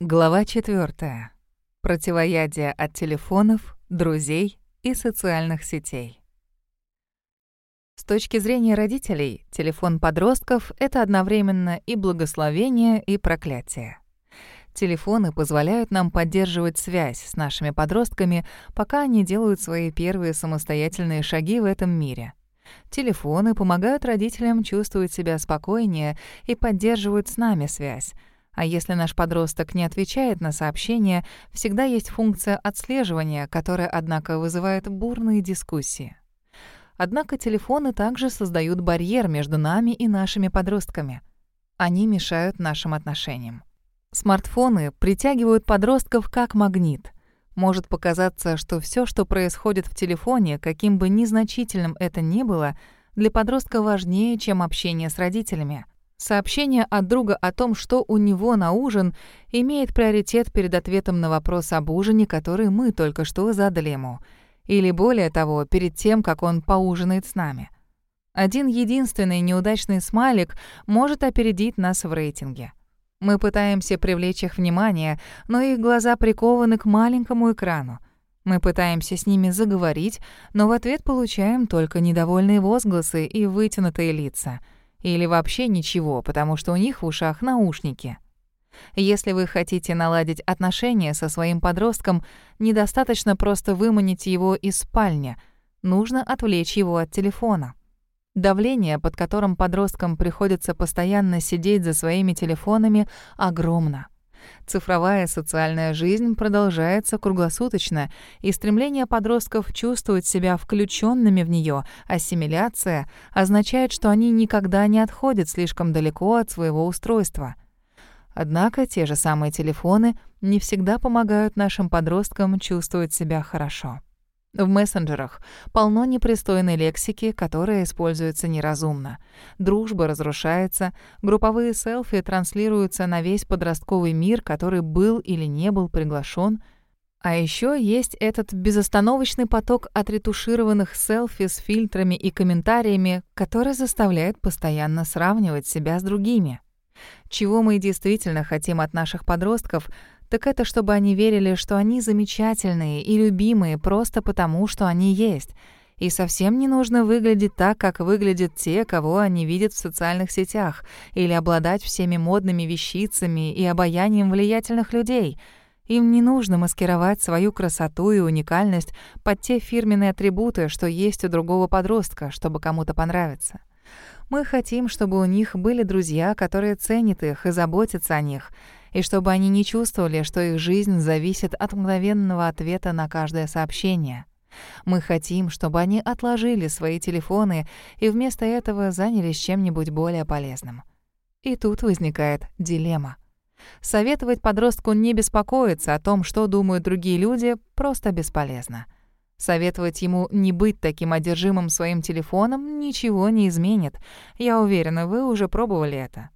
Глава 4. Противоядие от телефонов, друзей и социальных сетей. С точки зрения родителей, телефон подростков — это одновременно и благословение, и проклятие. Телефоны позволяют нам поддерживать связь с нашими подростками, пока они делают свои первые самостоятельные шаги в этом мире. Телефоны помогают родителям чувствовать себя спокойнее и поддерживают с нами связь, а если наш подросток не отвечает на сообщения, всегда есть функция отслеживания, которая, однако, вызывает бурные дискуссии. Однако телефоны также создают барьер между нами и нашими подростками. Они мешают нашим отношениям. Смартфоны притягивают подростков как магнит. Может показаться, что все, что происходит в телефоне, каким бы незначительным это ни было, для подростка важнее, чем общение с родителями — Сообщение от друга о том, что у него на ужин, имеет приоритет перед ответом на вопрос об ужине, который мы только что задали ему. Или более того, перед тем, как он поужинает с нами. Один единственный неудачный смайлик может опередить нас в рейтинге. Мы пытаемся привлечь их внимание, но их глаза прикованы к маленькому экрану. Мы пытаемся с ними заговорить, но в ответ получаем только недовольные возгласы и вытянутые лица — или вообще ничего, потому что у них в ушах наушники. Если вы хотите наладить отношения со своим подростком, недостаточно просто выманить его из спальни, нужно отвлечь его от телефона. Давление, под которым подросткам приходится постоянно сидеть за своими телефонами, огромно. Цифровая социальная жизнь продолжается круглосуточно, и стремление подростков чувствовать себя включенными в нее, ассимиляция, означает, что они никогда не отходят слишком далеко от своего устройства. Однако те же самые телефоны не всегда помогают нашим подросткам чувствовать себя хорошо. В мессенджерах полно непристойной лексики, которая используется неразумно. Дружба разрушается, групповые селфи транслируются на весь подростковый мир, который был или не был приглашен. А еще есть этот безостановочный поток отретушированных селфи с фильтрами и комментариями, который заставляет постоянно сравнивать себя с другими. Чего мы действительно хотим от наших подростков — так это чтобы они верили, что они замечательные и любимые просто потому, что они есть. И совсем не нужно выглядеть так, как выглядят те, кого они видят в социальных сетях, или обладать всеми модными вещицами и обаянием влиятельных людей. Им не нужно маскировать свою красоту и уникальность под те фирменные атрибуты, что есть у другого подростка, чтобы кому-то понравиться. Мы хотим, чтобы у них были друзья, которые ценят их и заботятся о них — и чтобы они не чувствовали, что их жизнь зависит от мгновенного ответа на каждое сообщение. Мы хотим, чтобы они отложили свои телефоны и вместо этого занялись чем-нибудь более полезным. И тут возникает дилемма. Советовать подростку не беспокоиться о том, что думают другие люди, просто бесполезно. Советовать ему не быть таким одержимым своим телефоном ничего не изменит. Я уверена, вы уже пробовали это.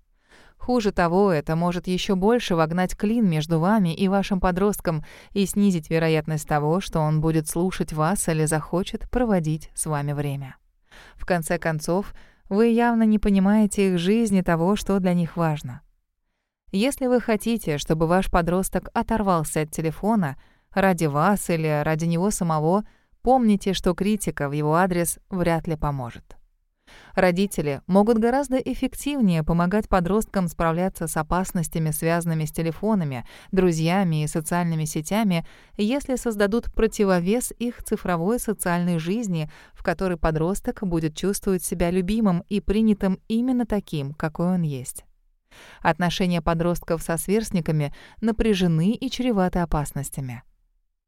Хуже того, это может еще больше вогнать клин между вами и вашим подростком и снизить вероятность того, что он будет слушать вас или захочет проводить с вами время. В конце концов, вы явно не понимаете их жизни того, что для них важно. Если вы хотите, чтобы ваш подросток оторвался от телефона ради вас или ради него самого, помните, что критика в его адрес вряд ли поможет. Родители могут гораздо эффективнее помогать подросткам справляться с опасностями, связанными с телефонами, друзьями и социальными сетями, если создадут противовес их цифровой социальной жизни, в которой подросток будет чувствовать себя любимым и принятым именно таким, какой он есть. Отношения подростков со сверстниками напряжены и чреваты опасностями.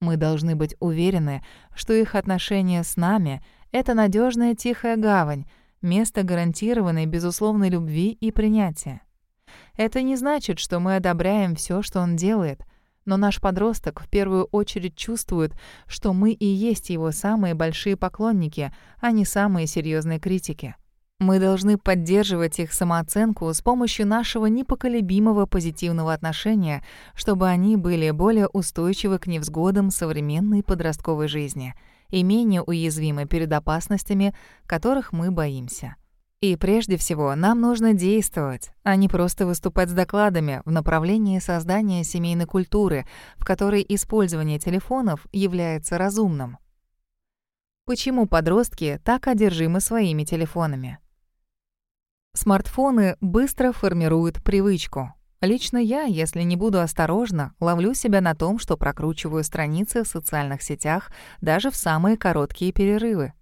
Мы должны быть уверены, что их отношения с нами — это надежная тихая гавань, место гарантированной безусловной любви и принятия. Это не значит, что мы одобряем все, что он делает, но наш подросток в первую очередь чувствует, что мы и есть его самые большие поклонники, а не самые серьезные критики. Мы должны поддерживать их самооценку с помощью нашего непоколебимого позитивного отношения, чтобы они были более устойчивы к невзгодам современной подростковой жизни — и менее уязвимы перед опасностями, которых мы боимся. И прежде всего нам нужно действовать, а не просто выступать с докладами в направлении создания семейной культуры, в которой использование телефонов является разумным. Почему подростки так одержимы своими телефонами? Смартфоны быстро формируют привычку. Лично я, если не буду осторожна, ловлю себя на том, что прокручиваю страницы в социальных сетях даже в самые короткие перерывы.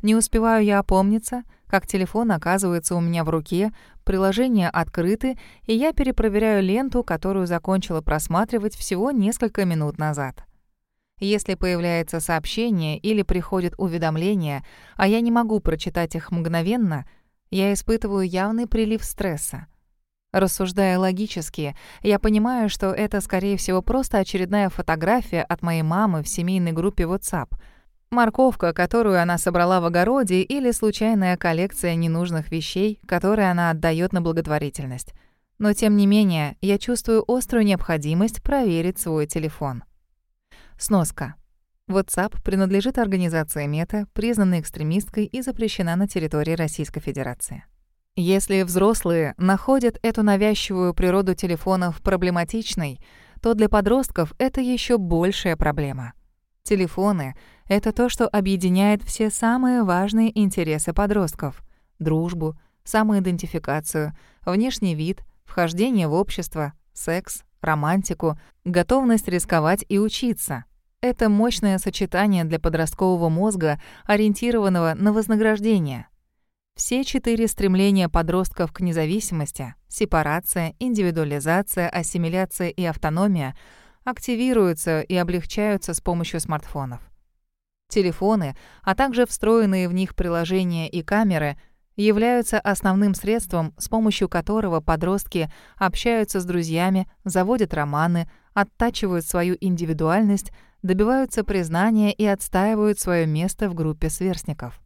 Не успеваю я опомниться, как телефон оказывается у меня в руке, приложения открыты, и я перепроверяю ленту, которую закончила просматривать всего несколько минут назад. Если появляется сообщение или приходит уведомление, а я не могу прочитать их мгновенно, я испытываю явный прилив стресса. Рассуждая логически, я понимаю, что это, скорее всего, просто очередная фотография от моей мамы в семейной группе WhatsApp — Морковка, которую она собрала в огороде, или случайная коллекция ненужных вещей, которые она отдает на благотворительность. Но тем не менее, я чувствую острую необходимость проверить свой телефон. Сноска. WhatsApp принадлежит организации Мета, признанной экстремисткой и запрещена на территории Российской Федерации. Если взрослые находят эту навязчивую природу телефонов проблематичной, то для подростков это еще большая проблема. Телефоны — это то, что объединяет все самые важные интересы подростков — дружбу, самоидентификацию, внешний вид, вхождение в общество, секс, романтику, готовность рисковать и учиться. Это мощное сочетание для подросткового мозга, ориентированного на вознаграждение. Все четыре стремления подростков к независимости — сепарация, индивидуализация, ассимиляция и автономия — активируются и облегчаются с помощью смартфонов. Телефоны, а также встроенные в них приложения и камеры являются основным средством, с помощью которого подростки общаются с друзьями, заводят романы, оттачивают свою индивидуальность, добиваются признания и отстаивают свое место в группе сверстников.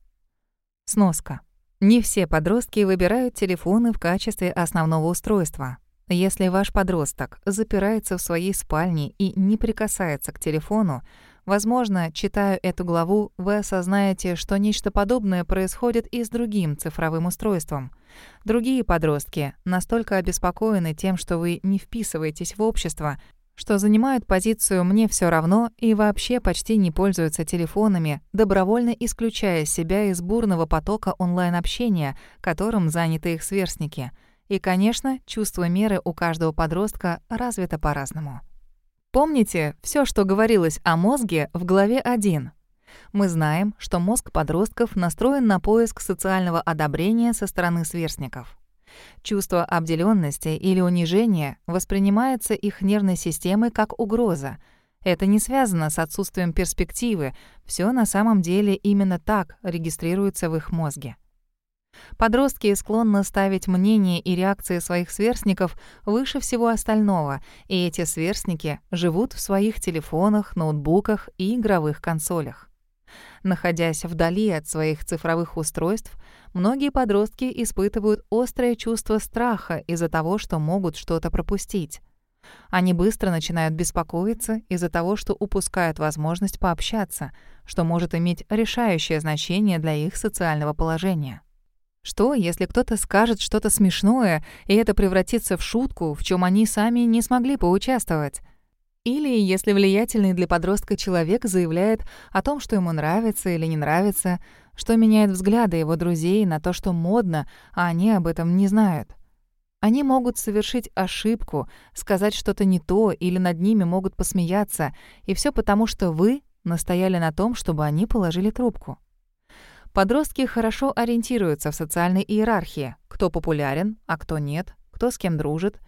Сноска. Не все подростки выбирают телефоны в качестве основного устройства. Если ваш подросток запирается в своей спальне и не прикасается к телефону, Возможно, читая эту главу, вы осознаете, что нечто подобное происходит и с другим цифровым устройством. Другие подростки настолько обеспокоены тем, что вы не вписываетесь в общество, что занимают позицию «мне все равно» и вообще почти не пользуются телефонами, добровольно исключая себя из бурного потока онлайн-общения, которым заняты их сверстники. И, конечно, чувство меры у каждого подростка развито по-разному. Помните все, что говорилось о мозге в главе 1? Мы знаем, что мозг подростков настроен на поиск социального одобрения со стороны сверстников. Чувство обделенности или унижения воспринимается их нервной системой как угроза. Это не связано с отсутствием перспективы, все на самом деле именно так регистрируется в их мозге. Подростки склонны ставить мнение и реакции своих сверстников выше всего остального, и эти сверстники живут в своих телефонах, ноутбуках и игровых консолях. Находясь вдали от своих цифровых устройств, многие подростки испытывают острое чувство страха из-за того, что могут что-то пропустить. Они быстро начинают беспокоиться из-за того, что упускают возможность пообщаться, что может иметь решающее значение для их социального положения. Что, если кто-то скажет что-то смешное, и это превратится в шутку, в чем они сами не смогли поучаствовать? Или если влиятельный для подростка человек заявляет о том, что ему нравится или не нравится, что меняет взгляды его друзей на то, что модно, а они об этом не знают. Они могут совершить ошибку, сказать что-то не то или над ними могут посмеяться, и все потому, что вы настояли на том, чтобы они положили трубку. Подростки хорошо ориентируются в социальной иерархии, кто популярен, а кто нет, кто с кем дружит,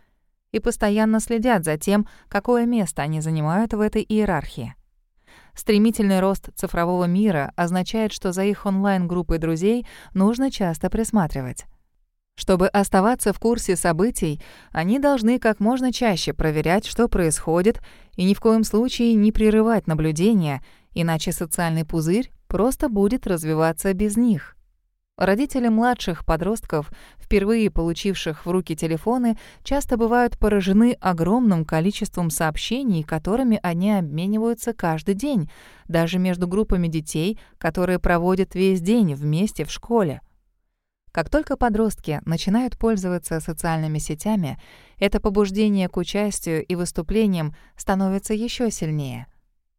и постоянно следят за тем, какое место они занимают в этой иерархии. Стремительный рост цифрового мира означает, что за их онлайн-группой друзей нужно часто присматривать. Чтобы оставаться в курсе событий, они должны как можно чаще проверять, что происходит, и ни в коем случае не прерывать наблюдения, иначе социальный пузырь просто будет развиваться без них. Родители младших подростков, впервые получивших в руки телефоны, часто бывают поражены огромным количеством сообщений, которыми они обмениваются каждый день, даже между группами детей, которые проводят весь день вместе в школе. Как только подростки начинают пользоваться социальными сетями, это побуждение к участию и выступлениям становится еще сильнее.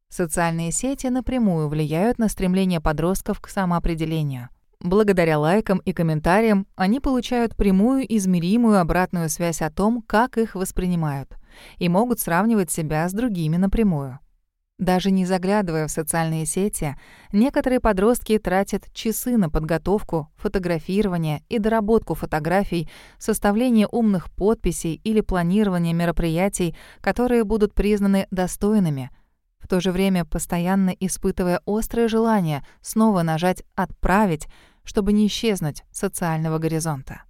Социальные сети напрямую влияют на стремление подростков к самоопределению. Благодаря лайкам и комментариям они получают прямую измеримую обратную связь о том, как их воспринимают, и могут сравнивать себя с другими напрямую. Даже не заглядывая в социальные сети, некоторые подростки тратят часы на подготовку, фотографирование и доработку фотографий, составление умных подписей или планирование мероприятий, которые будут признаны достойными, в то же время постоянно испытывая острое желание снова нажать «Отправить», чтобы не исчезнуть социального горизонта.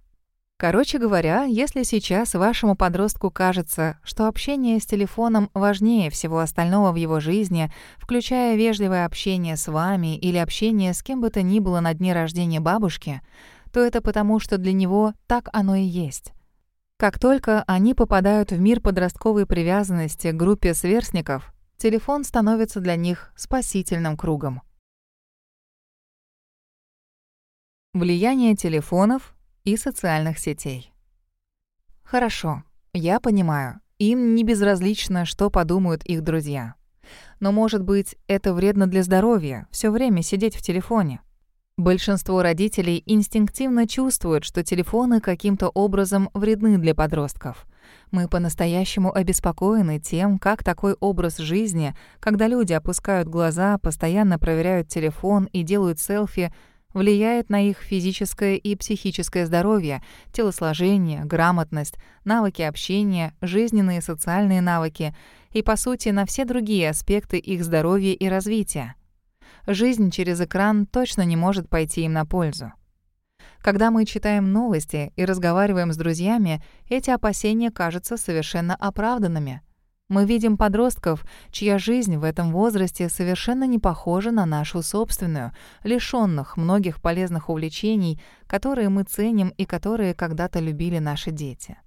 Короче говоря, если сейчас вашему подростку кажется, что общение с телефоном важнее всего остального в его жизни, включая вежливое общение с вами или общение с кем бы то ни было на дне рождения бабушки, то это потому, что для него так оно и есть. Как только они попадают в мир подростковой привязанности к группе сверстников, телефон становится для них спасительным кругом. Влияние телефонов и социальных сетей. Хорошо, я понимаю, им не безразлично, что подумают их друзья. Но, может быть, это вредно для здоровья, все время сидеть в телефоне. Большинство родителей инстинктивно чувствуют, что телефоны каким-то образом вредны для подростков. Мы по-настоящему обеспокоены тем, как такой образ жизни, когда люди опускают глаза, постоянно проверяют телефон и делают селфи, влияет на их физическое и психическое здоровье, телосложение, грамотность, навыки общения, жизненные и социальные навыки и, по сути, на все другие аспекты их здоровья и развития. Жизнь через экран точно не может пойти им на пользу. Когда мы читаем новости и разговариваем с друзьями, эти опасения кажутся совершенно оправданными — мы видим подростков, чья жизнь в этом возрасте совершенно не похожа на нашу собственную, лишённых многих полезных увлечений, которые мы ценим и которые когда-то любили наши дети.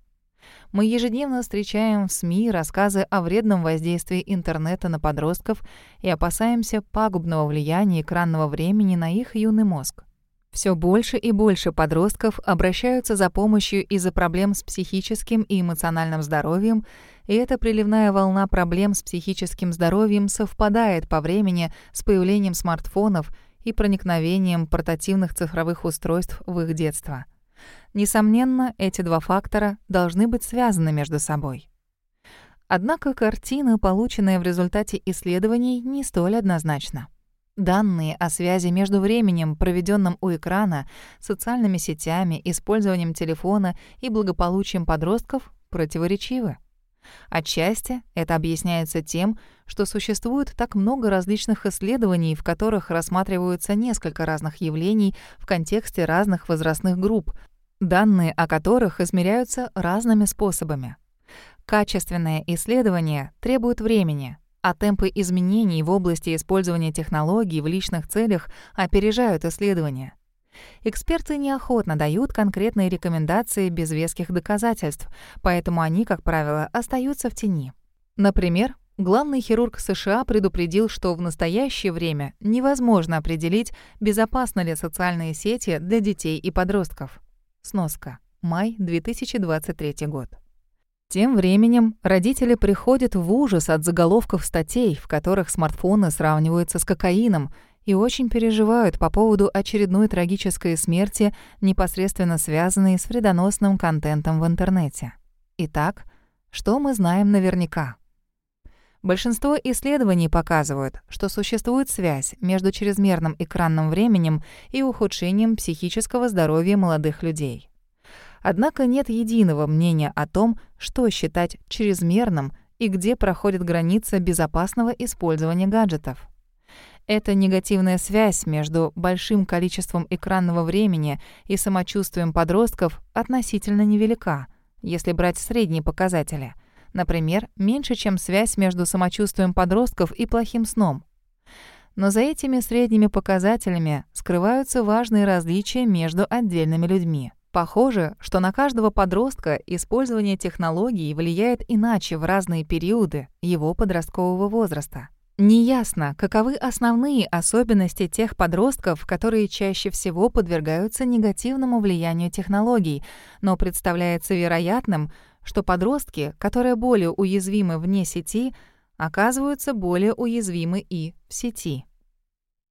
Мы ежедневно встречаем в СМИ рассказы о вредном воздействии интернета на подростков и опасаемся пагубного влияния экранного времени на их юный мозг. Все больше и больше подростков обращаются за помощью из-за проблем с психическим и эмоциональным здоровьем, и эта приливная волна проблем с психическим здоровьем совпадает по времени с появлением смартфонов и проникновением портативных цифровых устройств в их детство. Несомненно, эти два фактора должны быть связаны между собой. Однако картина, полученная в результате исследований, не столь однозначна. Данные о связи между временем, проведенным у экрана, социальными сетями, использованием телефона и благополучием подростков противоречивы. Отчасти это объясняется тем, что существует так много различных исследований, в которых рассматриваются несколько разных явлений в контексте разных возрастных групп, данные о которых измеряются разными способами. Качественное исследование требует времени, а темпы изменений в области использования технологий в личных целях опережают исследования. Эксперты неохотно дают конкретные рекомендации без веских доказательств, поэтому они, как правило, остаются в тени. Например, главный хирург США предупредил, что в настоящее время невозможно определить, безопасны ли социальные сети для детей и подростков. Сноска. Май 2023 год. Тем временем родители приходят в ужас от заголовков статей, в которых смартфоны сравниваются с кокаином, и очень переживают по поводу очередной трагической смерти, непосредственно связанной с вредоносным контентом в интернете. Итак, что мы знаем наверняка? Большинство исследований показывают, что существует связь между чрезмерным экранным временем и ухудшением психического здоровья молодых людей. Однако нет единого мнения о том, что считать чрезмерным и где проходит граница безопасного использования гаджетов. Эта негативная связь между большим количеством экранного времени и самочувствием подростков относительно невелика, если брать средние показатели. Например, меньше, чем связь между самочувствием подростков и плохим сном. Но за этими средними показателями скрываются важные различия между отдельными людьми. Похоже, что на каждого подростка использование технологий влияет иначе в разные периоды его подросткового возраста. Неясно, каковы основные особенности тех подростков, которые чаще всего подвергаются негативному влиянию технологий, но представляется вероятным, что подростки, которые более уязвимы вне сети, оказываются более уязвимы и в сети.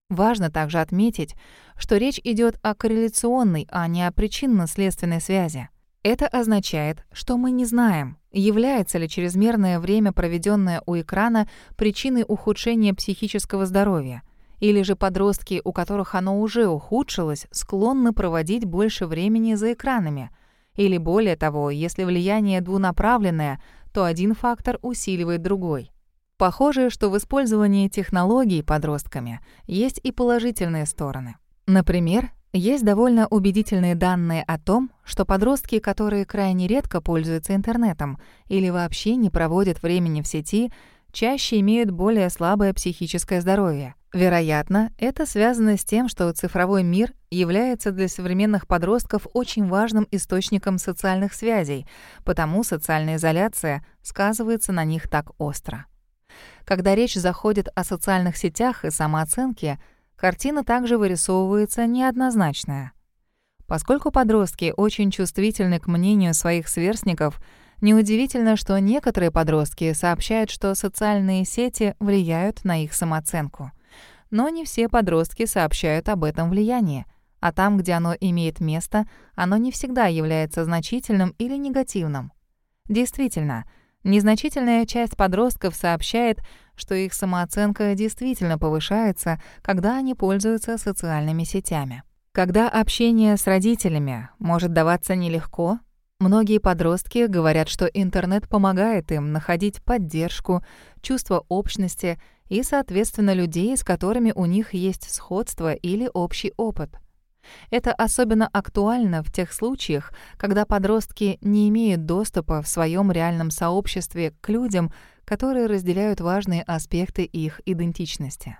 Важно также отметить, что речь идет о корреляционной, а не о причинно-следственной связи. Это означает, что мы не знаем, является ли чрезмерное время, проведенное у экрана, причиной ухудшения психического здоровья, или же подростки, у которых оно уже ухудшилось, склонны проводить больше времени за экранами. Или более того, если влияние двунаправленное, то один фактор усиливает другой. Похоже, что в использовании технологий подростками есть и положительные стороны. Например, есть довольно убедительные данные о том, что подростки, которые крайне редко пользуются интернетом или вообще не проводят времени в сети, чаще имеют более слабое психическое здоровье. Вероятно, это связано с тем, что цифровой мир является для современных подростков очень важным источником социальных связей, потому социальная изоляция сказывается на них так остро. Когда речь заходит о социальных сетях и самооценке — картина также вырисовывается неоднозначная. Поскольку подростки очень чувствительны к мнению своих сверстников, неудивительно, что некоторые подростки сообщают, что социальные сети влияют на их самооценку. Но не все подростки сообщают об этом влиянии, а там, где оно имеет место, оно не всегда является значительным или негативным. Действительно, незначительная часть подростков сообщает, что их самооценка действительно повышается, когда они пользуются социальными сетями. Когда общение с родителями может даваться нелегко, многие подростки говорят, что интернет помогает им находить поддержку, чувство общности и, соответственно, людей, с которыми у них есть сходство или общий опыт. Это особенно актуально в тех случаях, когда подростки не имеют доступа в своем реальном сообществе к людям, которые разделяют важные аспекты их идентичности.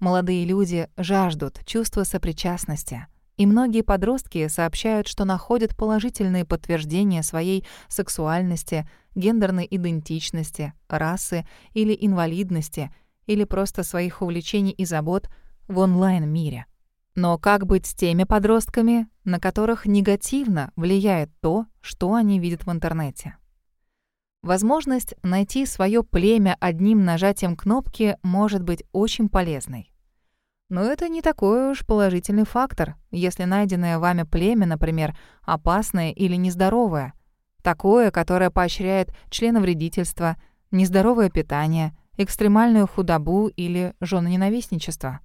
Молодые люди жаждут чувства сопричастности, и многие подростки сообщают, что находят положительные подтверждения своей сексуальности, гендерной идентичности, расы или инвалидности, или просто своих увлечений и забот в онлайн-мире. Но как быть с теми подростками, на которых негативно влияет то, что они видят в интернете? Возможность найти свое племя одним нажатием кнопки может быть очень полезной. Но это не такой уж положительный фактор, если найденное вами племя, например, опасное или нездоровое. Такое, которое поощряет членовредительство, нездоровое питание, экстремальную худобу или женоненавистничество.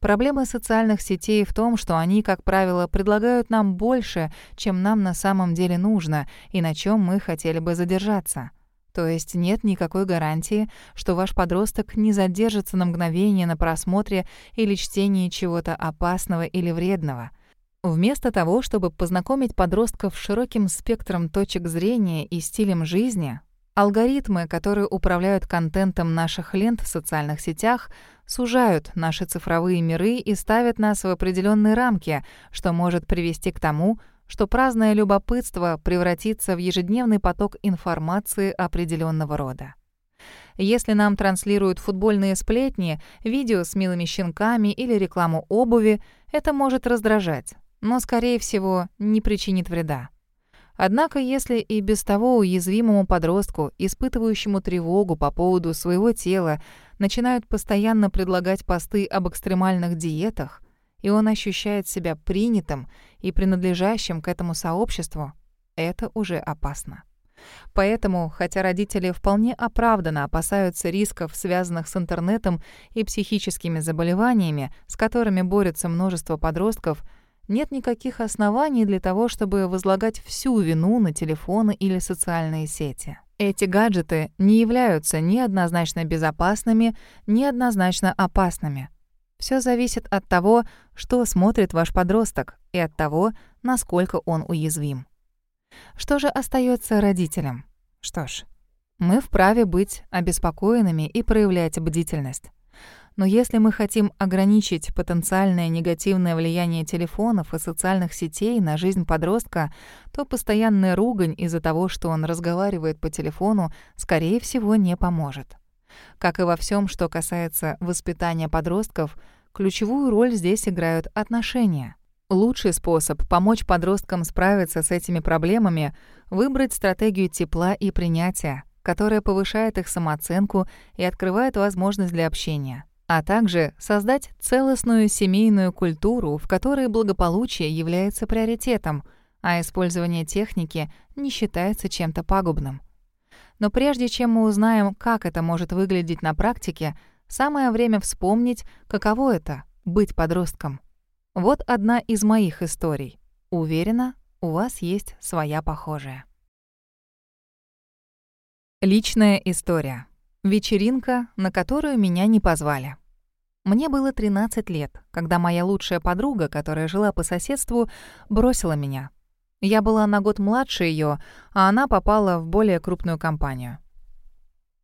Проблема социальных сетей в том, что они, как правило, предлагают нам больше, чем нам на самом деле нужно и на чем мы хотели бы задержаться. То есть нет никакой гарантии, что ваш подросток не задержится на мгновение на просмотре или чтении чего-то опасного или вредного. Вместо того, чтобы познакомить подростков с широким спектром точек зрения и стилем жизни, алгоритмы, которые управляют контентом наших лент в социальных сетях, сужают наши цифровые миры и ставят нас в определенные рамки, что может привести к тому, что праздное любопытство превратится в ежедневный поток информации определенного рода. Если нам транслируют футбольные сплетни, видео с милыми щенками или рекламу обуви, это может раздражать, но, скорее всего, не причинит вреда. Однако, если и без того уязвимому подростку, испытывающему тревогу по поводу своего тела, начинают постоянно предлагать посты об экстремальных диетах, и он ощущает себя принятым и принадлежащим к этому сообществу, это уже опасно. Поэтому, хотя родители вполне оправданно опасаются рисков, связанных с интернетом и психическими заболеваниями, с которыми борется множество подростков, нет никаких оснований для того, чтобы возлагать всю вину на телефоны или социальные сети. Эти гаджеты не являются ни однозначно безопасными, ни однозначно опасными. Все зависит от того, что смотрит ваш подросток, и от того, насколько он уязвим. Что же остается родителям? Что ж, мы вправе быть обеспокоенными и проявлять бдительность. Но если мы хотим ограничить потенциальное негативное влияние телефонов и социальных сетей на жизнь подростка, то постоянная ругань из-за того, что он разговаривает по телефону, скорее всего, не поможет. Как и во всем, что касается воспитания подростков, ключевую роль здесь играют отношения. Лучший способ помочь подросткам справиться с этими проблемами — выбрать стратегию тепла и принятия, которая повышает их самооценку и открывает возможность для общения, а также создать целостную семейную культуру, в которой благополучие является приоритетом, а использование техники не считается чем-то пагубным. Но прежде чем мы узнаем, как это может выглядеть на практике, самое время вспомнить, каково это — быть подростком. Вот одна из моих историй. Уверена, у вас есть своя похожая. Личная история. Вечеринка, на которую меня не позвали. Мне было 13 лет, когда моя лучшая подруга, которая жила по соседству, бросила меня. Я была на год младше ее, а она попала в более крупную компанию.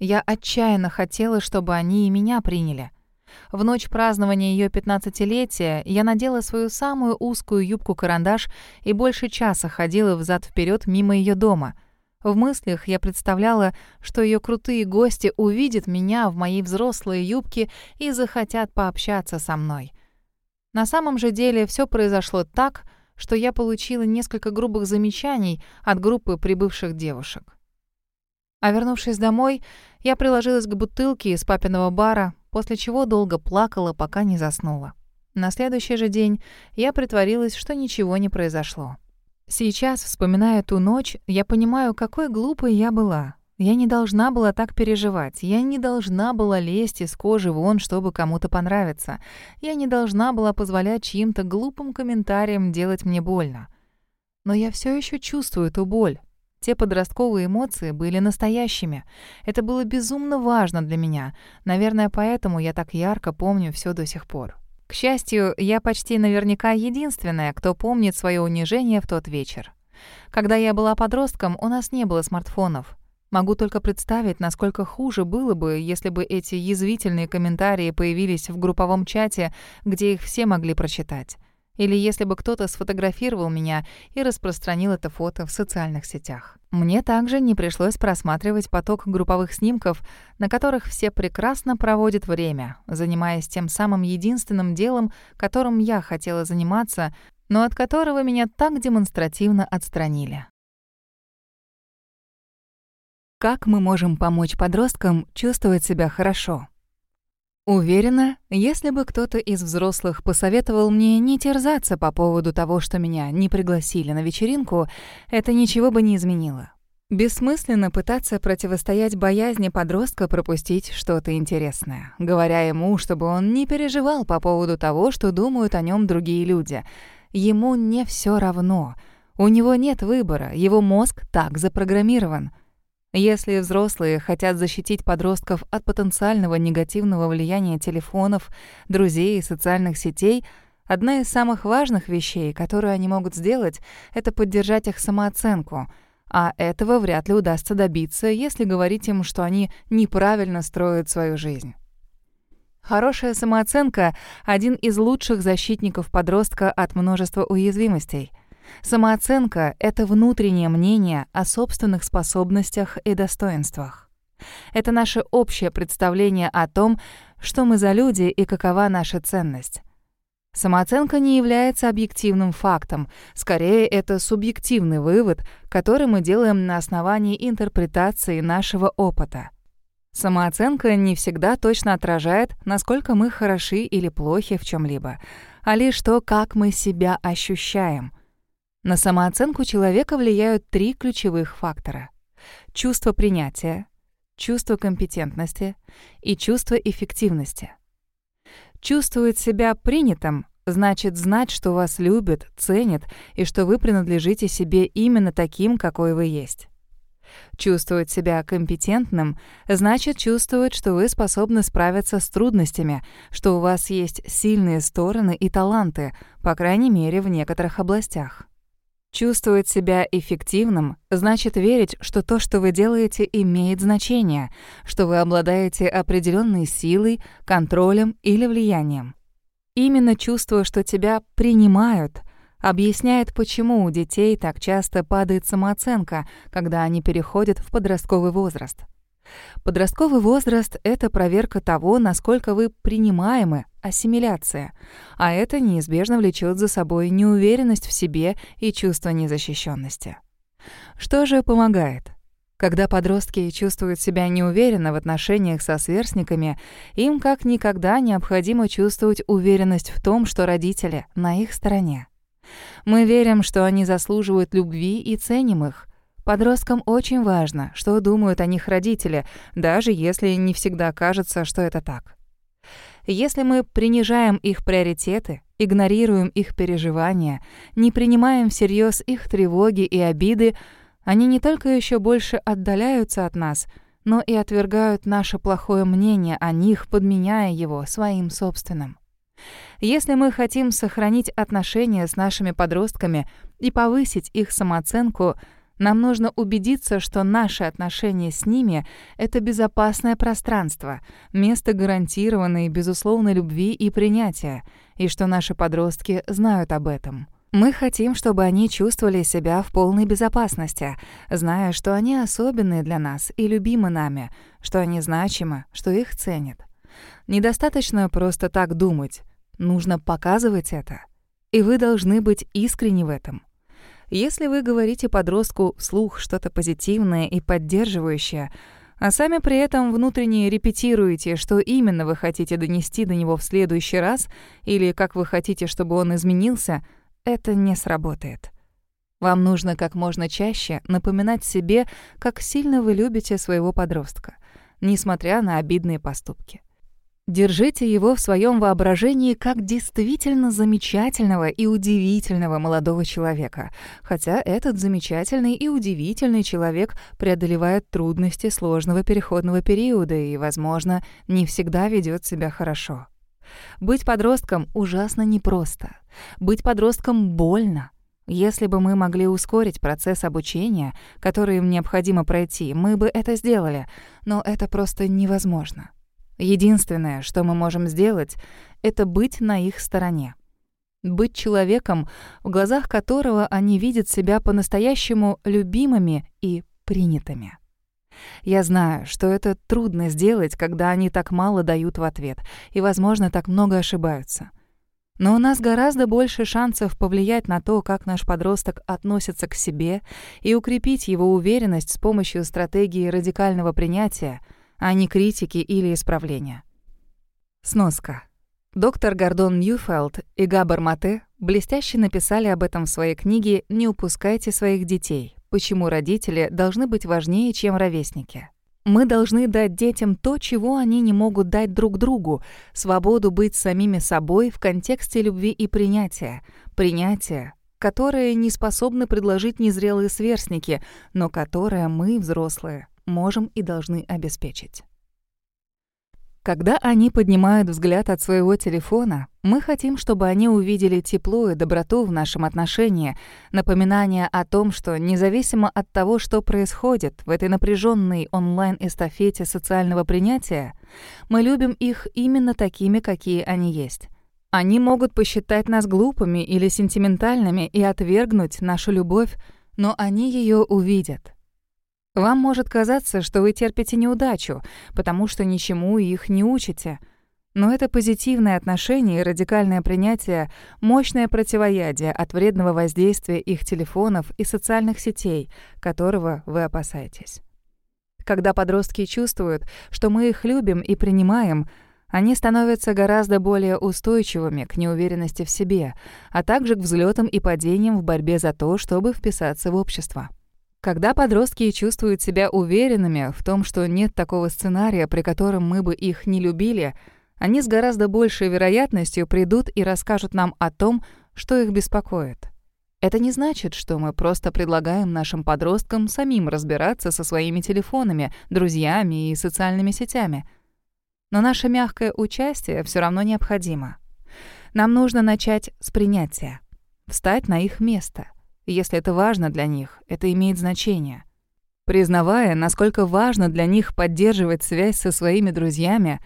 Я отчаянно хотела, чтобы они и меня приняли. В ночь празднования ее пятнадцатилетия я надела свою самую узкую юбку-карандаш и больше часа ходила взад вперед мимо ее дома. В мыслях я представляла, что ее крутые гости увидят меня в моей взрослой юбке и захотят пообщаться со мной. На самом же деле все произошло так, что я получила несколько грубых замечаний от группы прибывших девушек. А вернувшись домой, я приложилась к бутылке из папиного бара, после чего долго плакала, пока не заснула. На следующий же день я притворилась, что ничего не произошло. Сейчас, вспоминая ту ночь, я понимаю, какой глупой я была. Я не должна была так переживать. Я не должна была лезть из кожи вон, чтобы кому-то понравиться. Я не должна была позволять чьим-то глупым комментариям делать мне больно. Но я все еще чувствую эту боль. Те подростковые эмоции были настоящими. Это было безумно важно для меня. Наверное, поэтому я так ярко помню все до сих пор. К счастью, я почти наверняка единственная, кто помнит свое унижение в тот вечер. Когда я была подростком, у нас не было смартфонов. Могу только представить, насколько хуже было бы, если бы эти язвительные комментарии появились в групповом чате, где их все могли прочитать. Или если бы кто-то сфотографировал меня и распространил это фото в социальных сетях. Мне также не пришлось просматривать поток групповых снимков, на которых все прекрасно проводят время, занимаясь тем самым единственным делом, которым я хотела заниматься, но от которого меня так демонстративно отстранили. Как мы можем помочь подросткам чувствовать себя хорошо? Уверена, если бы кто-то из взрослых посоветовал мне не терзаться по поводу того, что меня не пригласили на вечеринку, это ничего бы не изменило. Бессмысленно пытаться противостоять боязни подростка пропустить что-то интересное, говоря ему, чтобы он не переживал по поводу того, что думают о нем другие люди. Ему не все равно. У него нет выбора, его мозг так запрограммирован — если взрослые хотят защитить подростков от потенциального негативного влияния телефонов, друзей и социальных сетей, одна из самых важных вещей, которую они могут сделать, это поддержать их самооценку. А этого вряд ли удастся добиться, если говорить им, что они неправильно строят свою жизнь. Хорошая самооценка — один из лучших защитников подростка от множества уязвимостей — Самооценка — это внутреннее мнение о собственных способностях и достоинствах. Это наше общее представление о том, что мы за люди и какова наша ценность. Самооценка не является объективным фактом, скорее это субъективный вывод, который мы делаем на основании интерпретации нашего опыта. Самооценка не всегда точно отражает, насколько мы хороши или плохи в чем либо а лишь то, как мы себя ощущаем — на самооценку человека влияют три ключевых фактора. Чувство принятия, чувство компетентности и чувство эффективности. Чувствовать себя принятым значит знать, что вас любят, ценят и что вы принадлежите себе именно таким, какой вы есть. Чувствовать себя компетентным значит чувствовать, что вы способны справиться с трудностями, что у вас есть сильные стороны и таланты, по крайней мере, в некоторых областях. Чувствовать себя эффективным значит верить, что то, что вы делаете, имеет значение, что вы обладаете определенной силой, контролем или влиянием. Именно чувство, что тебя принимают, объясняет, почему у детей так часто падает самооценка, когда они переходят в подростковый возраст. Подростковый возраст — это проверка того, насколько вы принимаемы, ассимиляция, а это неизбежно влечет за собой неуверенность в себе и чувство незащищенности. Что же помогает? Когда подростки чувствуют себя неуверенно в отношениях со сверстниками, им как никогда необходимо чувствовать уверенность в том, что родители на их стороне. Мы верим, что они заслуживают любви и ценим их. Подросткам очень важно, что думают о них родители, даже если не всегда кажется, что это так. Если мы принижаем их приоритеты, игнорируем их переживания, не принимаем всерьез их тревоги и обиды, они не только еще больше отдаляются от нас, но и отвергают наше плохое мнение о них, подменяя его своим собственным. Если мы хотим сохранить отношения с нашими подростками и повысить их самооценку — нам нужно убедиться, что наши отношения с ними — это безопасное пространство, место гарантированной безусловной любви и принятия, и что наши подростки знают об этом. Мы хотим, чтобы они чувствовали себя в полной безопасности, зная, что они особенные для нас и любимы нами, что они значимы, что их ценят. Недостаточно просто так думать, нужно показывать это. И вы должны быть искренни в этом — если вы говорите подростку вслух что-то позитивное и поддерживающее, а сами при этом внутренне репетируете, что именно вы хотите донести до него в следующий раз или как вы хотите, чтобы он изменился, это не сработает. Вам нужно как можно чаще напоминать себе, как сильно вы любите своего подростка, несмотря на обидные поступки. Держите его в своем воображении как действительно замечательного и удивительного молодого человека, хотя этот замечательный и удивительный человек преодолевает трудности сложного переходного периода и, возможно, не всегда ведет себя хорошо. Быть подростком ужасно непросто. Быть подростком больно. Если бы мы могли ускорить процесс обучения, который им необходимо пройти, мы бы это сделали, но это просто невозможно. Единственное, что мы можем сделать, это быть на их стороне. Быть человеком, в глазах которого они видят себя по-настоящему любимыми и принятыми. Я знаю, что это трудно сделать, когда они так мало дают в ответ и, возможно, так много ошибаются. Но у нас гораздо больше шансов повлиять на то, как наш подросток относится к себе и укрепить его уверенность с помощью стратегии радикального принятия — а не критики или исправления. Сноска. Доктор Гордон Ньюфелд и Габар Мате блестяще написали об этом в своей книге «Не упускайте своих детей. Почему родители должны быть важнее, чем ровесники». Мы должны дать детям то, чего они не могут дать друг другу — свободу быть самими собой в контексте любви и принятия. Принятие, которое не способны предложить незрелые сверстники, но которое мы, взрослые, можем и должны обеспечить. Когда они поднимают взгляд от своего телефона, мы хотим, чтобы они увидели тепло и доброту в нашем отношении, напоминание о том, что независимо от того, что происходит в этой напряженной онлайн-эстафете социального принятия, мы любим их именно такими, какие они есть. Они могут посчитать нас глупыми или сентиментальными и отвергнуть нашу любовь, но они ее увидят, вам может казаться, что вы терпите неудачу, потому что ничему их не учите. Но это позитивное отношение и радикальное принятие — мощное противоядие от вредного воздействия их телефонов и социальных сетей, которого вы опасаетесь. Когда подростки чувствуют, что мы их любим и принимаем, они становятся гораздо более устойчивыми к неуверенности в себе, а также к взлетам и падениям в борьбе за то, чтобы вписаться в общество. Когда подростки чувствуют себя уверенными в том, что нет такого сценария, при котором мы бы их не любили, они с гораздо большей вероятностью придут и расскажут нам о том, что их беспокоит. Это не значит, что мы просто предлагаем нашим подросткам самим разбираться со своими телефонами, друзьями и социальными сетями. Но наше мягкое участие все равно необходимо. Нам нужно начать с принятия, встать на их место — если это важно для них, это имеет значение. Признавая, насколько важно для них поддерживать связь со своими друзьями,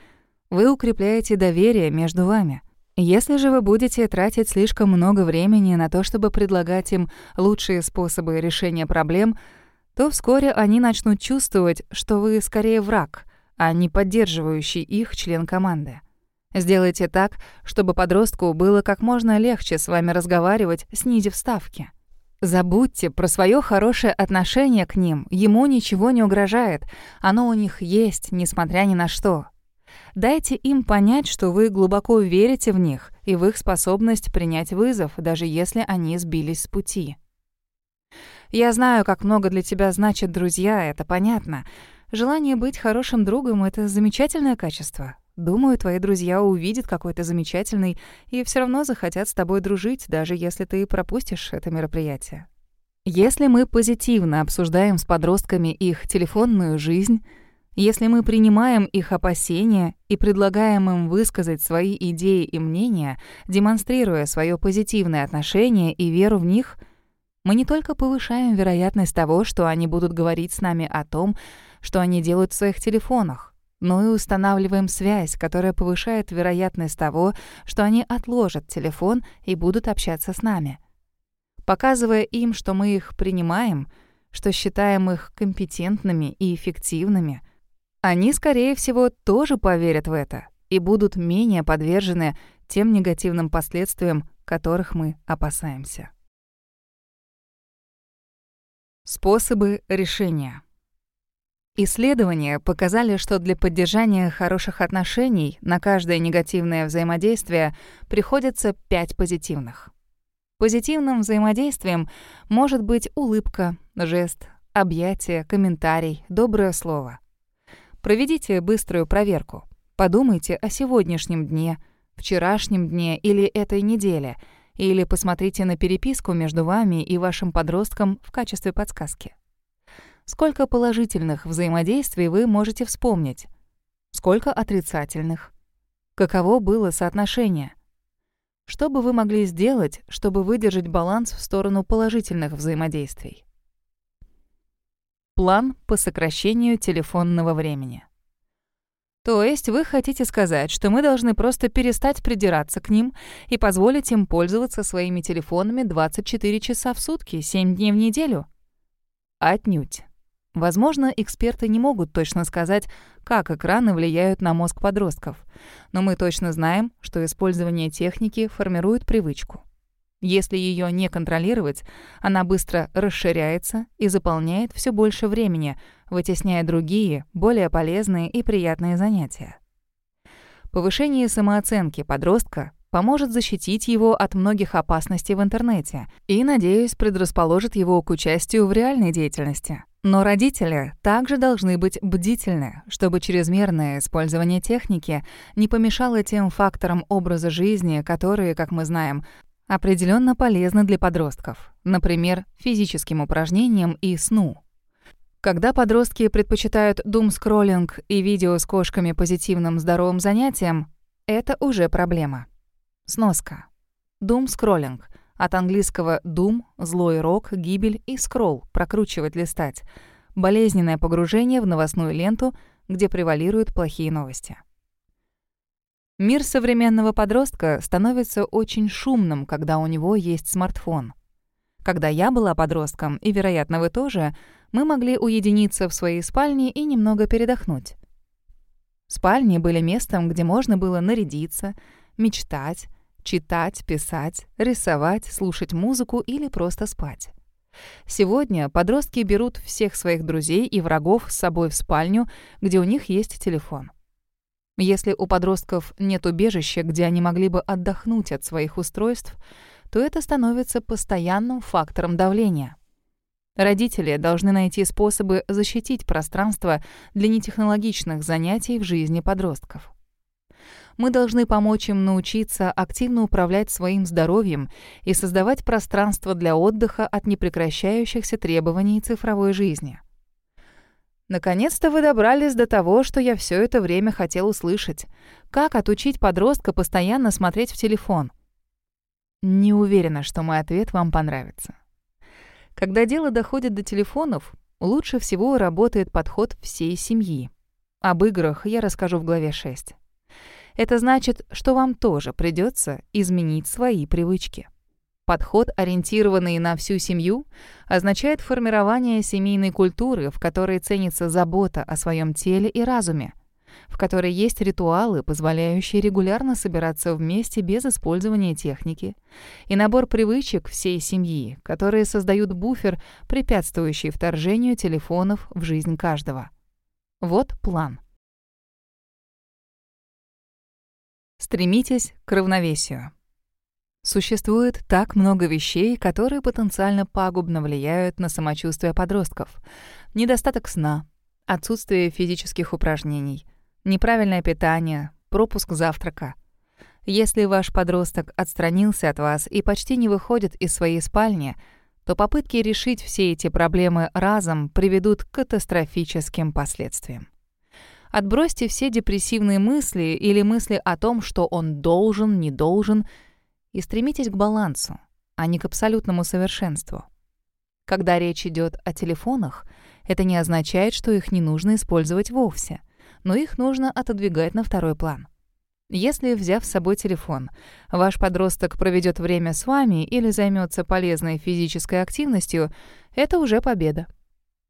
вы укрепляете доверие между вами. Если же вы будете тратить слишком много времени на то, чтобы предлагать им лучшие способы решения проблем, то вскоре они начнут чувствовать, что вы скорее враг, а не поддерживающий их член команды. Сделайте так, чтобы подростку было как можно легче с вами разговаривать, снизив ставки. Забудьте про свое хорошее отношение к ним, ему ничего не угрожает, оно у них есть, несмотря ни на что. Дайте им понять, что вы глубоко верите в них и в их способность принять вызов, даже если они сбились с пути. Я знаю, как много для тебя значат друзья, это понятно. Желание быть хорошим другом — это замечательное качество. Думаю, твои друзья увидят какой то замечательный и все равно захотят с тобой дружить, даже если ты пропустишь это мероприятие. Если мы позитивно обсуждаем с подростками их телефонную жизнь, если мы принимаем их опасения и предлагаем им высказать свои идеи и мнения, демонстрируя свое позитивное отношение и веру в них — мы не только повышаем вероятность того, что они будут говорить с нами о том, что они делают в своих телефонах, но и устанавливаем связь, которая повышает вероятность того, что они отложат телефон и будут общаться с нами. Показывая им, что мы их принимаем, что считаем их компетентными и эффективными, они, скорее всего, тоже поверят в это и будут менее подвержены тем негативным последствиям, которых мы опасаемся. Способы решения. Исследования показали, что для поддержания хороших отношений на каждое негативное взаимодействие приходится пять позитивных. Позитивным взаимодействием может быть улыбка, жест, объятие, комментарий, доброе слово. Проведите быструю проверку. Подумайте о сегодняшнем дне, вчерашнем дне или этой неделе — или посмотрите на переписку между вами и вашим подростком в качестве подсказки. Сколько положительных взаимодействий вы можете вспомнить? Сколько отрицательных? Каково было соотношение? Что бы вы могли сделать, чтобы выдержать баланс в сторону положительных взаимодействий? План по сокращению телефонного времени. То есть вы хотите сказать, что мы должны просто перестать придираться к ним и позволить им пользоваться своими телефонами 24 часа в сутки, 7 дней в неделю? Отнюдь. Возможно, эксперты не могут точно сказать, как экраны влияют на мозг подростков, но мы точно знаем, что использование техники формирует привычку. Если ее не контролировать, она быстро расширяется и заполняет все больше времени, вытесняя другие, более полезные и приятные занятия. Повышение самооценки подростка поможет защитить его от многих опасностей в интернете и, надеюсь, предрасположит его к участию в реальной деятельности. Но родители также должны быть бдительны, чтобы чрезмерное использование техники не помешало тем факторам образа жизни, которые, как мы знаем, определенно полезны для подростков, например, физическим упражнениям и сну. Когда подростки предпочитают дум-скроллинг и видео с кошками позитивным здоровым занятием, это уже проблема. Сноска. Дум-скроллинг от английского doom — злой рок, гибель и scroll — прокручивать, листать. Болезненное погружение в новостную ленту, где превалируют плохие новости. Мир современного подростка становится очень шумным, когда у него есть смартфон. Когда я была подростком, и, вероятно, вы тоже, мы могли уединиться в своей спальне и немного передохнуть. Спальни были местом, где можно было нарядиться, мечтать, читать, писать, рисовать, слушать музыку или просто спать. Сегодня подростки берут всех своих друзей и врагов с собой в спальню, где у них есть телефон. Если у подростков нет убежища, где они могли бы отдохнуть от своих устройств, то это становится постоянным фактором давления. Родители должны найти способы защитить пространство для нетехнологичных занятий в жизни подростков. Мы должны помочь им научиться активно управлять своим здоровьем и создавать пространство для отдыха от непрекращающихся требований цифровой жизни. Наконец-то вы добрались до того, что я все это время хотел услышать. Как отучить подростка постоянно смотреть в телефон? Не уверена, что мой ответ вам понравится. Когда дело доходит до телефонов, лучше всего работает подход всей семьи. Об играх я расскажу в главе 6. Это значит, что вам тоже придется изменить свои привычки. Подход, ориентированный на всю семью, означает формирование семейной культуры, в которой ценится забота о своем теле и разуме, в которой есть ритуалы, позволяющие регулярно собираться вместе без использования техники, и набор привычек всей семьи, которые создают буфер, препятствующий вторжению телефонов в жизнь каждого. Вот план. Стремитесь к равновесию. Существует так много вещей, которые потенциально пагубно влияют на самочувствие подростков. Недостаток сна, отсутствие физических упражнений, неправильное питание, пропуск завтрака. Если ваш подросток отстранился от вас и почти не выходит из своей спальни, то попытки решить все эти проблемы разом приведут к катастрофическим последствиям. Отбросьте все депрессивные мысли или мысли о том, что он должен, не должен — и стремитесь к балансу, а не к абсолютному совершенству. Когда речь идет о телефонах, это не означает, что их не нужно использовать вовсе, но их нужно отодвигать на второй план. Если, взяв с собой телефон, ваш подросток проведет время с вами или займется полезной физической активностью, это уже победа.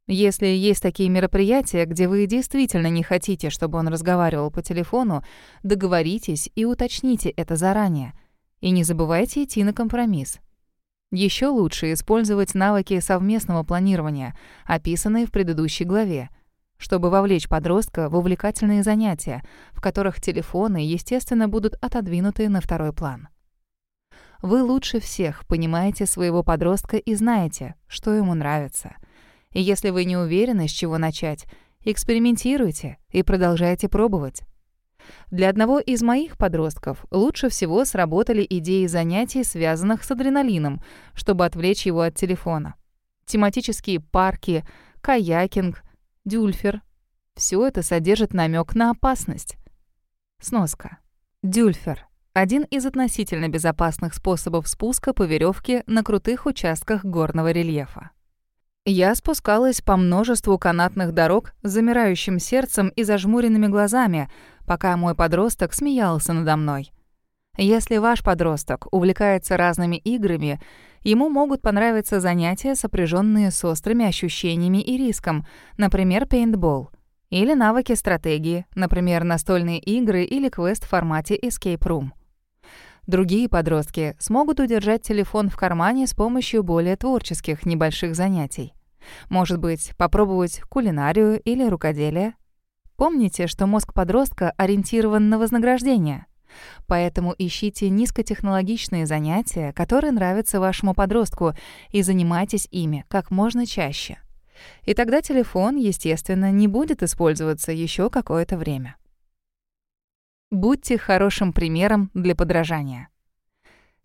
Если есть такие мероприятия, где вы действительно не хотите, чтобы он разговаривал по телефону, договоритесь и уточните это заранее — и не забывайте идти на компромисс. Еще лучше использовать навыки совместного планирования, описанные в предыдущей главе, чтобы вовлечь подростка в увлекательные занятия, в которых телефоны, естественно, будут отодвинуты на второй план. Вы лучше всех понимаете своего подростка и знаете, что ему нравится. И если вы не уверены, с чего начать, экспериментируйте и продолжайте пробовать. Для одного из моих подростков лучше всего сработали идеи занятий, связанных с адреналином, чтобы отвлечь его от телефона. Тематические парки, каякинг, дюльфер — все это содержит намек на опасность. Сноска. Дюльфер — один из относительно безопасных способов спуска по веревке на крутых участках горного рельефа. Я спускалась по множеству канатных дорог с замирающим сердцем и зажмуренными глазами, пока мой подросток смеялся надо мной. Если ваш подросток увлекается разными играми, ему могут понравиться занятия, сопряженные с острыми ощущениями и риском, например, пейнтбол, или навыки стратегии, например, настольные игры или квест в формате Escape Room. Другие подростки смогут удержать телефон в кармане с помощью более творческих небольших занятий. Может быть, попробовать кулинарию или рукоделие? Помните, что мозг подростка ориентирован на вознаграждение. Поэтому ищите низкотехнологичные занятия, которые нравятся вашему подростку, и занимайтесь ими как можно чаще. И тогда телефон, естественно, не будет использоваться еще какое-то время. Будьте хорошим примером для подражания.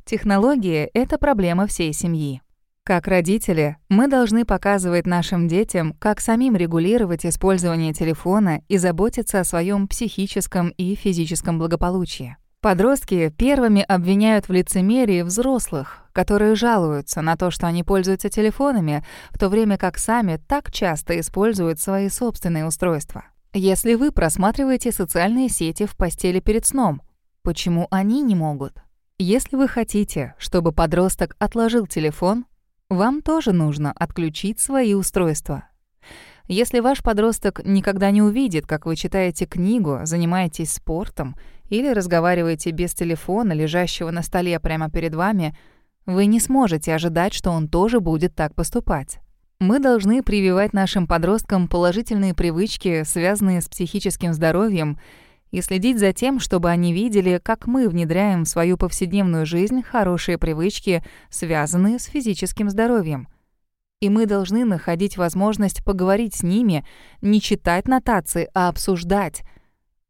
Технологии — это проблема всей семьи. Как родители, мы должны показывать нашим детям, как самим регулировать использование телефона и заботиться о своем психическом и физическом благополучии. Подростки первыми обвиняют в лицемерии взрослых, которые жалуются на то, что они пользуются телефонами, в то время как сами так часто используют свои собственные устройства. Если вы просматриваете социальные сети в постели перед сном, почему они не могут? Если вы хотите, чтобы подросток отложил телефон, вам тоже нужно отключить свои устройства. Если ваш подросток никогда не увидит, как вы читаете книгу, занимаетесь спортом или разговариваете без телефона, лежащего на столе прямо перед вами, вы не сможете ожидать, что он тоже будет так поступать. Мы должны прививать нашим подросткам положительные привычки, связанные с психическим здоровьем, и следить за тем, чтобы они видели, как мы внедряем в свою повседневную жизнь хорошие привычки, связанные с физическим здоровьем. И мы должны находить возможность поговорить с ними, не читать нотации, а обсуждать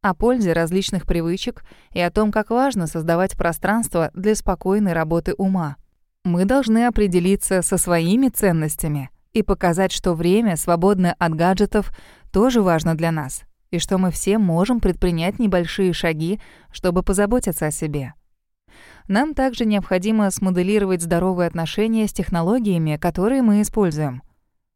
о пользе различных привычек и о том, как важно создавать пространство для спокойной работы ума. Мы должны определиться со своими ценностями и показать, что время, свободное от гаджетов, тоже важно для нас и что мы все можем предпринять небольшие шаги, чтобы позаботиться о себе. Нам также необходимо смоделировать здоровые отношения с технологиями, которые мы используем.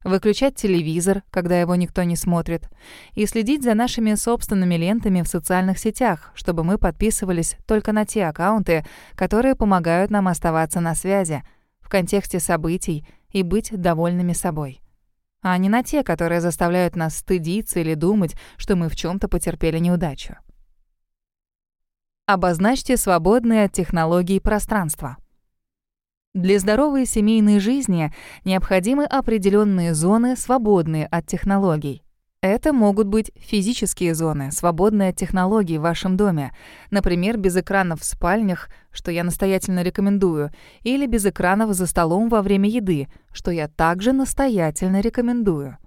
Выключать телевизор, когда его никто не смотрит, и следить за нашими собственными лентами в социальных сетях, чтобы мы подписывались только на те аккаунты, которые помогают нам оставаться на связи, в контексте событий и быть довольными собой. А не на те, которые заставляют нас стыдиться или думать, что мы в чем то потерпели неудачу. Обозначьте свободное от технологий пространство. Для здоровой семейной жизни необходимы определенные зоны, свободные от технологий. Это могут быть физические зоны, свободные от технологий в вашем доме, например, без экранов в спальнях, что я настоятельно рекомендую, или без экранов за столом во время еды, что я также настоятельно рекомендую.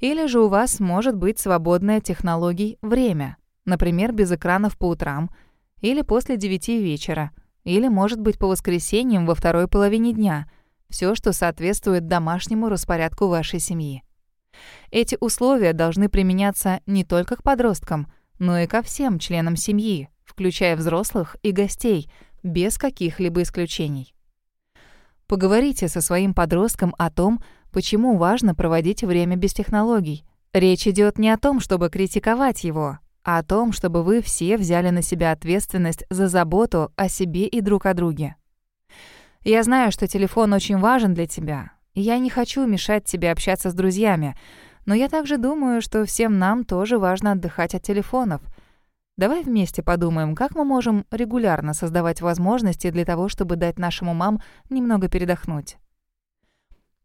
Или же у вас может быть свободное от технологий время, например, без экранов по утрам или после 9 вечера – или, может быть, по воскресеньям во второй половине дня. Все, что соответствует домашнему распорядку вашей семьи. Эти условия должны применяться не только к подросткам, но и ко всем членам семьи, включая взрослых и гостей, без каких-либо исключений. Поговорите со своим подростком о том, почему важно проводить время без технологий. Речь идет не о том, чтобы критиковать его, а о том, чтобы вы все взяли на себя ответственность за заботу о себе и друг о друге. Я знаю, что телефон очень важен для тебя, я не хочу мешать тебе общаться с друзьями, но я также думаю, что всем нам тоже важно отдыхать от телефонов. Давай вместе подумаем, как мы можем регулярно создавать возможности для того, чтобы дать нашему мам немного передохнуть.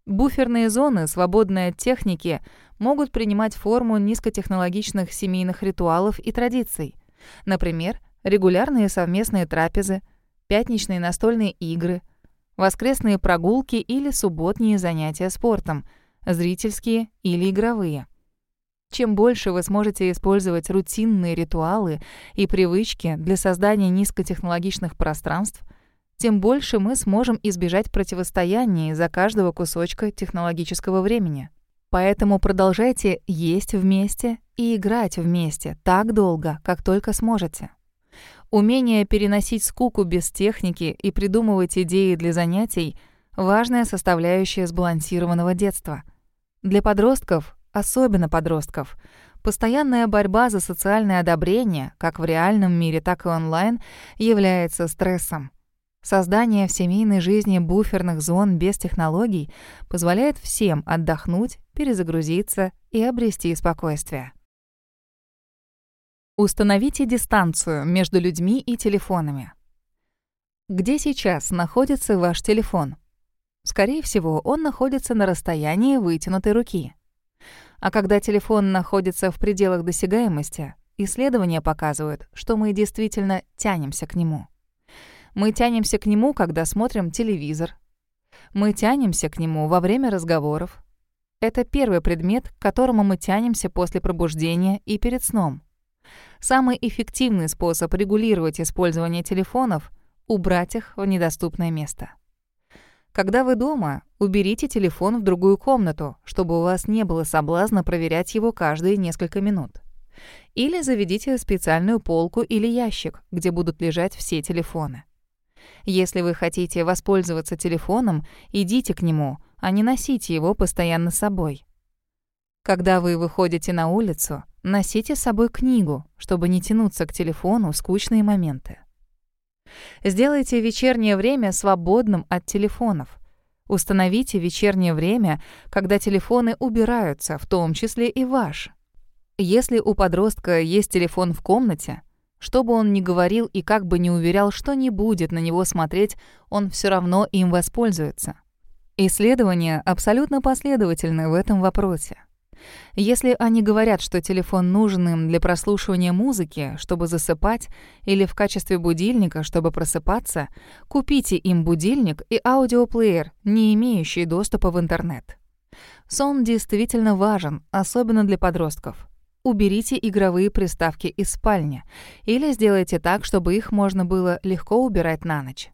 Буферные зоны, свободные от техники, могут принимать форму низкотехнологичных семейных ритуалов и традиций. Например, регулярные совместные трапезы, пятничные настольные игры, воскресные прогулки или субботние занятия спортом, зрительские или игровые. Чем больше вы сможете использовать рутинные ритуалы и привычки для создания низкотехнологичных пространств – тем больше мы сможем избежать противостояния из-за каждого кусочка технологического времени. Поэтому продолжайте есть вместе и играть вместе так долго, как только сможете. Умение переносить скуку без техники и придумывать идеи для занятий – важная составляющая сбалансированного детства. Для подростков, особенно подростков, постоянная борьба за социальное одобрение, как в реальном мире, так и онлайн, является стрессом. Создание в семейной жизни буферных зон без технологий позволяет всем отдохнуть, перезагрузиться и обрести спокойствие. Установите дистанцию между людьми и телефонами. Где сейчас находится ваш телефон? Скорее всего, он находится на расстоянии вытянутой руки. А когда телефон находится в пределах досягаемости, исследования показывают, что мы действительно тянемся к нему. Мы тянемся к нему, когда смотрим телевизор. Мы тянемся к нему во время разговоров. Это первый предмет, к которому мы тянемся после пробуждения и перед сном. Самый эффективный способ регулировать использование телефонов — убрать их в недоступное место. Когда вы дома, уберите телефон в другую комнату, чтобы у вас не было соблазна проверять его каждые несколько минут. Или заведите специальную полку или ящик, где будут лежать все телефоны. Если вы хотите воспользоваться телефоном, идите к нему, а не носите его постоянно с собой. Когда вы выходите на улицу, носите с собой книгу, чтобы не тянуться к телефону в скучные моменты. Сделайте вечернее время свободным от телефонов. Установите вечернее время, когда телефоны убираются, в том числе и ваш. Если у подростка есть телефон в комнате, что бы он ни говорил и как бы ни уверял, что не будет на него смотреть, он все равно им воспользуется. Исследования абсолютно последовательны в этом вопросе. Если они говорят, что телефон нужен им для прослушивания музыки, чтобы засыпать, или в качестве будильника, чтобы просыпаться, купите им будильник и аудиоплеер, не имеющий доступа в интернет. Сон действительно важен, особенно для подростков уберите игровые приставки из спальни или сделайте так, чтобы их можно было легко убирать на ночь.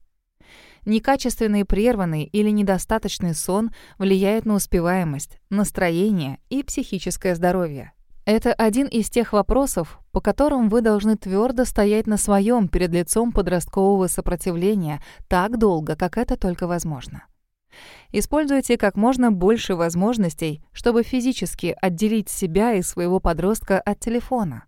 Некачественный прерванный или недостаточный сон влияет на успеваемость, настроение и психическое здоровье. Это один из тех вопросов, по которым вы должны твердо стоять на своем перед лицом подросткового сопротивления так долго, как это только возможно. Используйте как можно больше возможностей, чтобы физически отделить себя и своего подростка от телефона.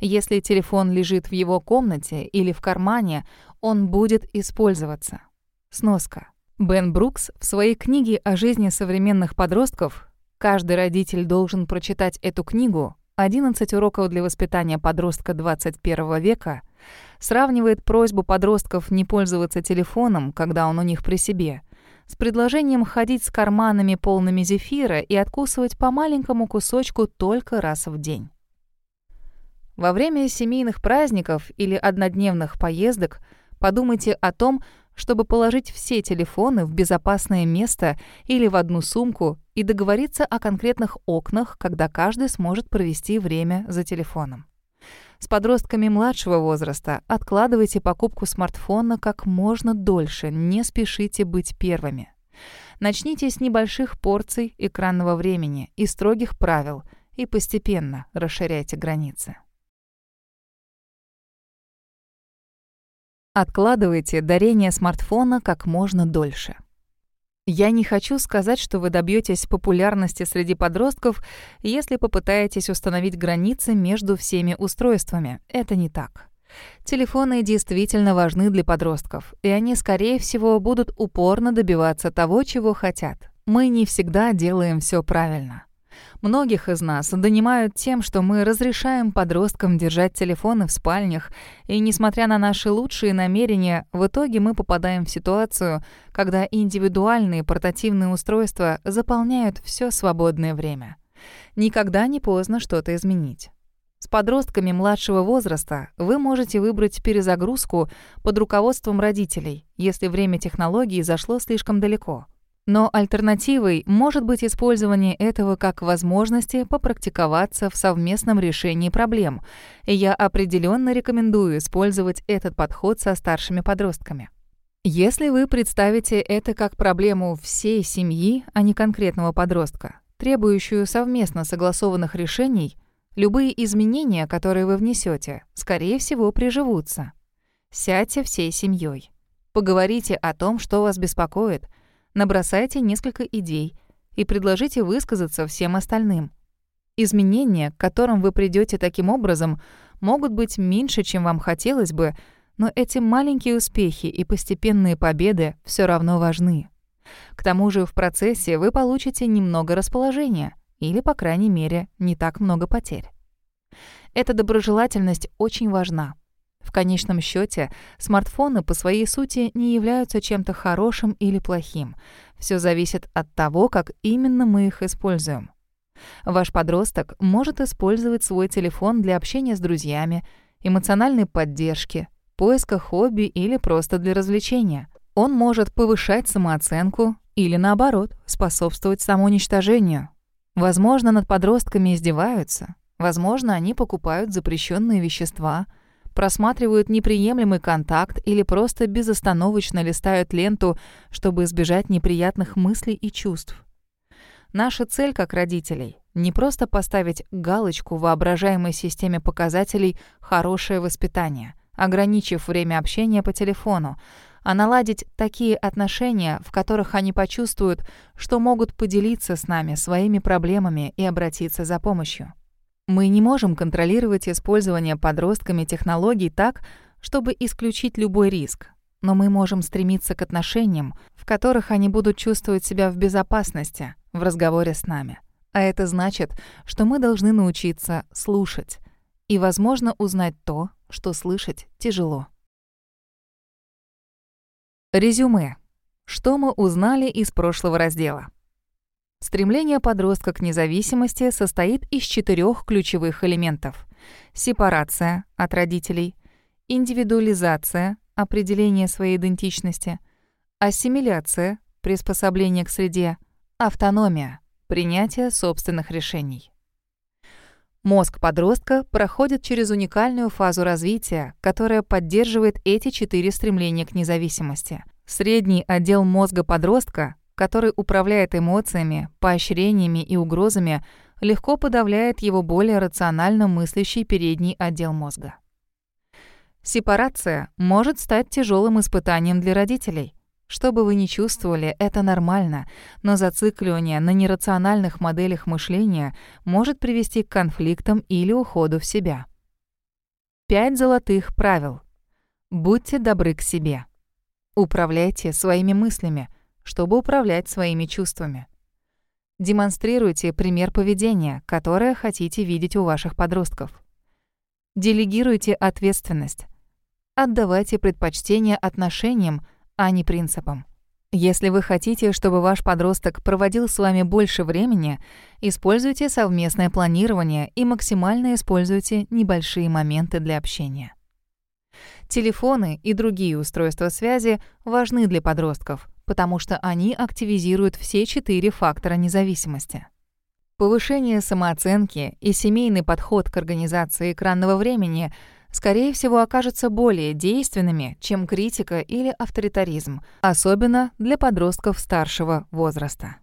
Если телефон лежит в его комнате или в кармане, он будет использоваться. Сноска. Бен Брукс в своей книге о жизни современных подростков «Каждый родитель должен прочитать эту книгу. 11 уроков для воспитания подростка 21 века» сравнивает просьбу подростков не пользоваться телефоном, когда он у них при себе, с предложением ходить с карманами полными зефира и откусывать по маленькому кусочку только раз в день. Во время семейных праздников или однодневных поездок подумайте о том, чтобы положить все телефоны в безопасное место или в одну сумку и договориться о конкретных окнах, когда каждый сможет провести время за телефоном. С подростками младшего возраста откладывайте покупку смартфона как можно дольше, не спешите быть первыми. Начните с небольших порций экранного времени и строгих правил и постепенно расширяйте границы. Откладывайте дарение смартфона как можно дольше. Я не хочу сказать, что вы добьетесь популярности среди подростков, если попытаетесь установить границы между всеми устройствами. Это не так. Телефоны действительно важны для подростков, и они, скорее всего, будут упорно добиваться того, чего хотят. Мы не всегда делаем все правильно. Многих из нас донимают тем, что мы разрешаем подросткам держать телефоны в спальнях, и, несмотря на наши лучшие намерения, в итоге мы попадаем в ситуацию, когда индивидуальные портативные устройства заполняют все свободное время. Никогда не поздно что-то изменить. С подростками младшего возраста вы можете выбрать перезагрузку под руководством родителей, если время технологий зашло слишком далеко. Но альтернативой может быть использование этого как возможности попрактиковаться в совместном решении проблем. И я определенно рекомендую использовать этот подход со старшими подростками. Если вы представите это как проблему всей семьи, а не конкретного подростка, требующую совместно согласованных решений, любые изменения, которые вы внесете, скорее всего, приживутся. Сядьте всей семьей. Поговорите о том, что вас беспокоит — набросайте несколько идей и предложите высказаться всем остальным. Изменения, к которым вы придете таким образом, могут быть меньше, чем вам хотелось бы, но эти маленькие успехи и постепенные победы все равно важны. К тому же в процессе вы получите немного расположения или, по крайней мере, не так много потерь. Эта доброжелательность очень важна. В конечном счете, смартфоны по своей сути не являются чем-то хорошим или плохим. Все зависит от того, как именно мы их используем. Ваш подросток может использовать свой телефон для общения с друзьями, эмоциональной поддержки, поиска хобби или просто для развлечения. Он может повышать самооценку или, наоборот, способствовать самоуничтожению. Возможно, над подростками издеваются. Возможно, они покупают запрещенные вещества – просматривают неприемлемый контакт или просто безостановочно листают ленту, чтобы избежать неприятных мыслей и чувств. Наша цель как родителей — не просто поставить галочку в воображаемой системе показателей «хорошее воспитание», ограничив время общения по телефону, а наладить такие отношения, в которых они почувствуют, что могут поделиться с нами своими проблемами и обратиться за помощью. Мы не можем контролировать использование подростками технологий так, чтобы исключить любой риск, но мы можем стремиться к отношениям, в которых они будут чувствовать себя в безопасности в разговоре с нами. А это значит, что мы должны научиться слушать и, возможно, узнать то, что слышать тяжело. Резюме. Что мы узнали из прошлого раздела? Стремление подростка к независимости состоит из четырех ключевых элементов. Сепарация от родителей, индивидуализация, определение своей идентичности, ассимиляция, приспособление к среде, автономия, принятие собственных решений. Мозг подростка проходит через уникальную фазу развития, которая поддерживает эти четыре стремления к независимости. Средний отдел мозга подростка который управляет эмоциями, поощрениями и угрозами, легко подавляет его более рационально мыслящий передний отдел мозга. Сепарация может стать тяжелым испытанием для родителей. Что бы вы ни чувствовали, это нормально, но зацикливание на нерациональных моделях мышления может привести к конфликтам или уходу в себя. Пять золотых правил. Будьте добры к себе. Управляйте своими мыслями – чтобы управлять своими чувствами. Демонстрируйте пример поведения, которое хотите видеть у ваших подростков. Делегируйте ответственность. Отдавайте предпочтение отношениям, а не принципам. Если вы хотите, чтобы ваш подросток проводил с вами больше времени, используйте совместное планирование и максимально используйте небольшие моменты для общения. Телефоны и другие устройства связи важны для подростков, потому что они активизируют все четыре фактора независимости. Повышение самооценки и семейный подход к организации экранного времени – скорее всего, окажутся более действенными, чем критика или авторитаризм, особенно для подростков старшего возраста.